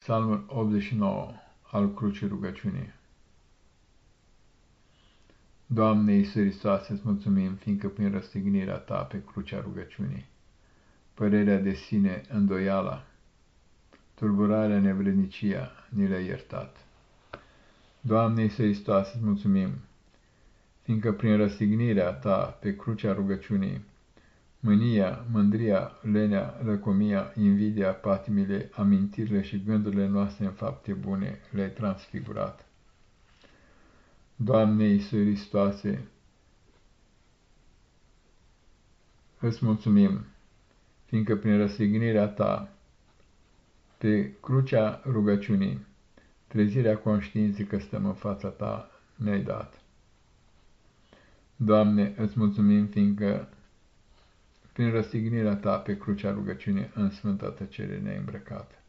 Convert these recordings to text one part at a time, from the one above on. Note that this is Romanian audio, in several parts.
Psalmul 89 al Crucii Rugăciunii Doamne Iisus Hristos, îți mulțumim, fiindcă prin răstignirea Ta pe crucea rugăciunii, părerea de sine, îndoiala, tulburarea, nevrednicia, ni le-ai iertat. Doamne Iisus Hristos, îți mulțumim, fiindcă prin răstignirea Ta pe crucea rugăciunii, Mânia, mândria, lenea, lăcomia, invidia, patimile, amintirile și gândurile noastre în fapte bune le-ai transfigurat. Doamne Iisus Hristoase, îți mulțumim, fiindcă prin răsignirea Ta, pe crucea rugăciunii, trezirea conștiinței că stăm în fața Ta ne-ai dat. Doamne, îți mulțumim, fiindcă prin răstignirea ta pe crucea rugăciunii în sfânta tăcere ne-ai îmbrăcat.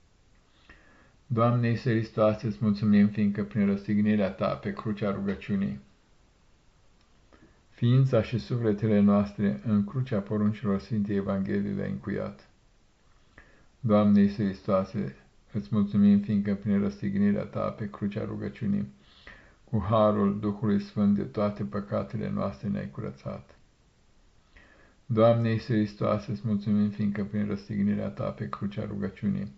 Doamne Iisus Hristoase, îți mulțumim, fiindcă prin răstignirea ta pe crucea rugăciunii, ființa și sufletele noastre în crucea poruncilor Sfintei Evangheliei le-ai încuiat. Doamne Iisus Hristoase, îți mulțumim, fiindcă prin răstignirea ta pe crucea rugăciunii, cu harul Duhului Sfânt de toate păcatele noastre ne-ai curățat. Doamne Iisus Hristos, îți mulțumim, fiindcă prin răstignirea Ta pe crucea rugăciunii,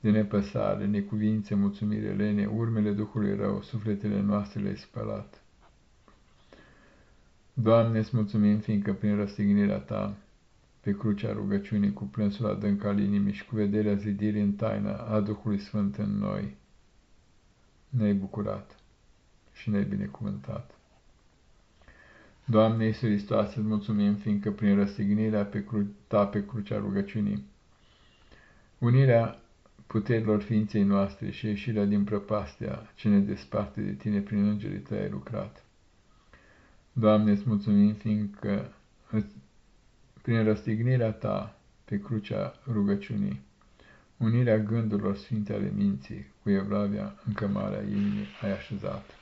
de nepăsare, necuvințe, mulțumire, lene, urmele Duhului rău, sufletele noastre le-ai spălat. Doamne, îți mulțumim, fiindcă prin răstignirea Ta, pe crucea rugăciunii, cu plânsul adânc al inimii și cu vederea zidirii în taină a Duhului Sfânt în noi, ne-ai bucurat și ne-ai binecuvântat. Doamne Iisus Hristos, îți mulțumim, fiindcă prin răstignirea pe cru ta pe crucea rugăciunii, unirea puterilor ființei noastre și ieșirea din prăpastia ce ne desparte de tine prin îngerii tăi ai lucrat. Doamne, îți mulțumim, fiindcă prin răstignirea ta pe crucea rugăciunii, unirea gândurilor sfinte ale minții cu evlavia în cămarea inimii ai așezat.